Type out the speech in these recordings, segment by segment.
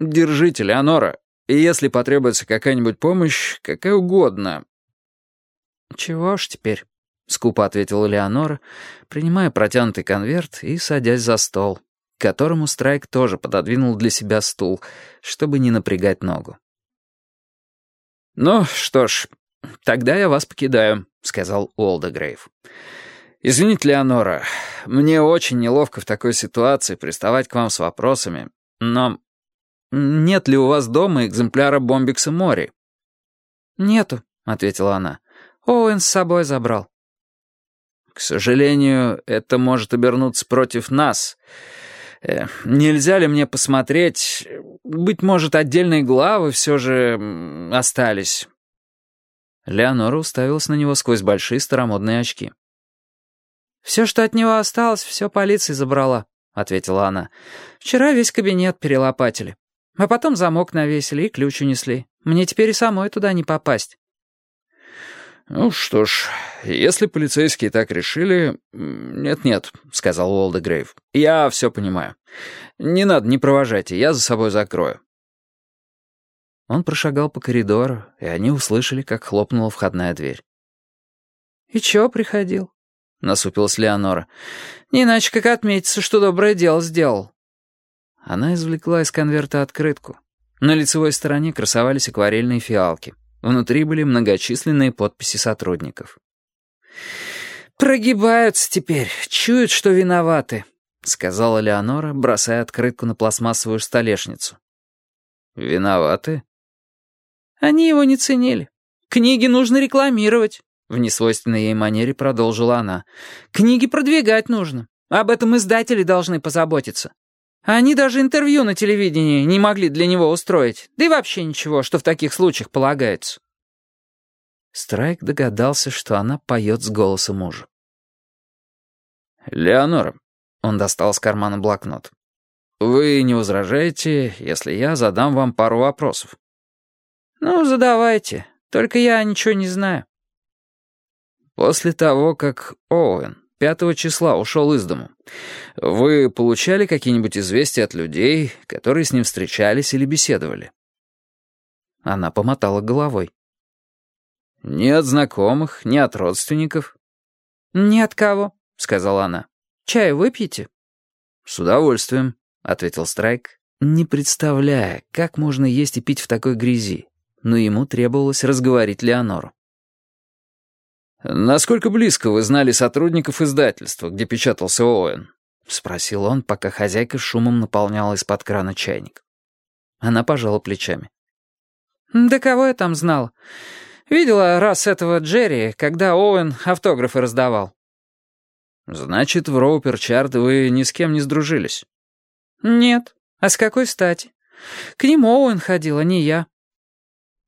Держите, Леонора. И если потребуется какая-нибудь помощь, какая угодно». «Чего ж теперь?» — скупо ответила Леонора, принимая протянутый конверт и садясь за стол, к которому Страйк тоже пододвинул для себя стул, чтобы не напрягать ногу. «Ну, что ж, тогда я вас покидаю», — сказал Уолдегрейв. «Извините, Леонора, мне очень неловко в такой ситуации приставать к вам с вопросами, но нет ли у вас дома экземпляра Бомбикса Мори?» «Нету», — ответила она. «Оуэн с собой забрал». «К сожалению, это может обернуться против нас. Э, нельзя ли мне посмотреть? Быть может, отдельные главы все же остались». Леонора уставилась на него сквозь большие старомодные очки. «Все, что от него осталось, все полиция забрала», — ответила она. «Вчера весь кабинет перелопатили. А потом замок навесили и ключ унесли. Мне теперь и самой туда не попасть». «Ну что ж, если полицейские так решили...» «Нет-нет», — сказал Уолда Грейв. «Я все понимаю. Не надо, не провожайте, я за собой закрою». Он прошагал по коридору, и они услышали, как хлопнула входная дверь. «И чё приходил?» — насупилась Леонора. «Не иначе как отметиться, что доброе дело сделал». Она извлекла из конверта открытку. На лицевой стороне красовались акварельные фиалки. Внутри были многочисленные подписи сотрудников. «Прогибаются теперь, чуют, что виноваты», — сказала Леонора, бросая открытку на пластмассовую столешницу. «Виноваты?» «Они его не ценили. Книги нужно рекламировать», — в несвойственной ей манере продолжила она. «Книги продвигать нужно. Об этом издатели должны позаботиться. Они даже интервью на телевидении не могли для него устроить. Да и вообще ничего, что в таких случаях полагается. Страйк догадался, что она поет с голоса мужа. «Леонора», — он достал из кармана блокнот, — «вы не возражаете, если я задам вам пару вопросов?» «Ну, задавайте, только я ничего не знаю». После того, как Оуэн Пятого числа ушел из дому. Вы получали какие-нибудь известия от людей, которые с ним встречались или беседовали?» Она помотала головой. «Ни от знакомых, ни от родственников?» «Ни от кого», — сказала она. «Чай выпьете?» «С удовольствием», — ответил Страйк, не представляя, как можно есть и пить в такой грязи, но ему требовалось разговорить Леонору. «Насколько близко вы знали сотрудников издательства, где печатался Оуэн?» — спросил он, пока хозяйка шумом наполняла из-под крана чайник. Она пожала плечами. «Да кого я там знал? Видела раз этого Джерри, когда Оуэн автографы раздавал». «Значит, в Роуперчард вы ни с кем не сдружились?» «Нет. А с какой стати? К ним Оуэн ходил, а не я».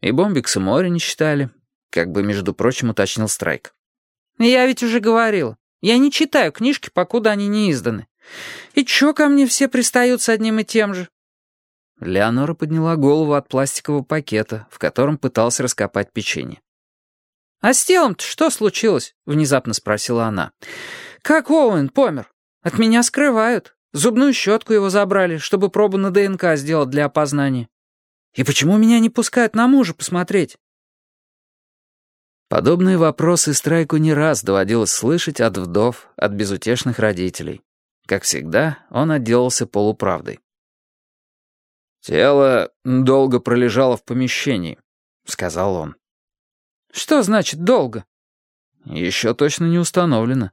«И Бомбикса море не считали?» Как бы, между прочим, уточнил Страйк. «Я ведь уже говорил. Я не читаю книжки, покуда они не изданы. И чё ко мне все пристают с одним и тем же?» Леонора подняла голову от пластикового пакета, в котором пыталась раскопать печенье. «А с телом-то что случилось?» — внезапно спросила она. «Как Оуэн помер? От меня скрывают. Зубную щетку его забрали, чтобы пробу на ДНК сделать для опознания. И почему меня не пускают на мужа посмотреть?» Подобные вопросы Страйку не раз доводилось слышать от вдов, от безутешных родителей. Как всегда, он отделался полуправдой. «Тело долго пролежало в помещении», — сказал он. «Что значит «долго»?» «Еще точно не установлено».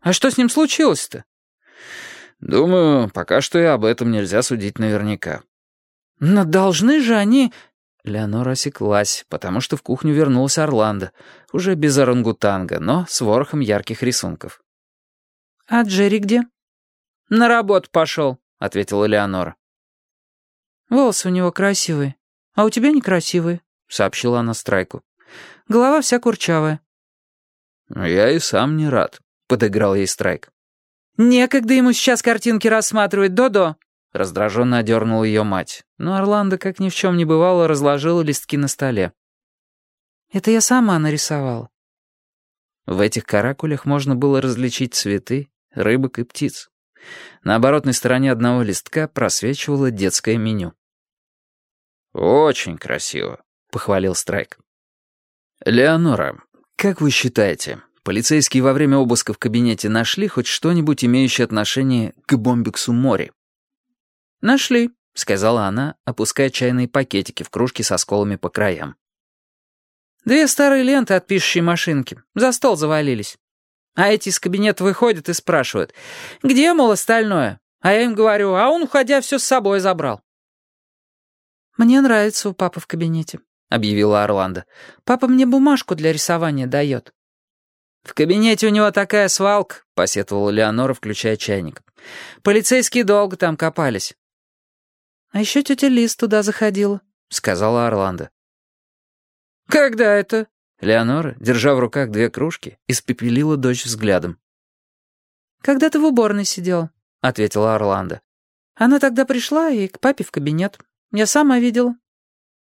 «А что с ним случилось-то?» «Думаю, пока что и об этом нельзя судить наверняка». «Но должны же они...» Леонора осеклась, потому что в кухню вернулась Орландо, уже без орангутанга, но с ворохом ярких рисунков. «А Джерри где?» «На работу пошел», — ответила Леонора. «Волосы у него красивые, а у тебя некрасивые», — сообщила она Страйку. «Голова вся курчавая». «Я и сам не рад», — подыграл ей Страйк. «Некогда ему сейчас картинки рассматривать, Додо», Раздраженно одернула ее мать, но Орландо, как ни в чем не бывало, разложила листки на столе. «Это я сама нарисовала». В этих каракулях можно было различить цветы, рыбок и птиц. На оборотной стороне одного листка просвечивало детское меню. «Очень красиво», — похвалил Страйк. «Леонора, как вы считаете, полицейские во время обыска в кабинете нашли хоть что-нибудь, имеющее отношение к Бомбиксу Мори?» «Нашли», — сказала она, опуская чайные пакетики в кружки со сколами по краям. «Две старые ленты от пишущей машинки. За стол завалились. А эти из кабинета выходят и спрашивают, где, мол, остальное? А я им говорю, а он, уходя, все с собой забрал». «Мне нравится у папы в кабинете», — объявила Орландо. «Папа мне бумажку для рисования дает». «В кабинете у него такая свалка», — посетовала Леонора, включая чайник. «Полицейские долго там копались». «А еще тетя Лиз туда заходила», — сказала Орландо. «Когда это?» Леонора, держа в руках две кружки, испепелила дочь взглядом. «Когда ты в уборной сидела», — ответила Орландо. «Она тогда пришла и к папе в кабинет. Я сама видела.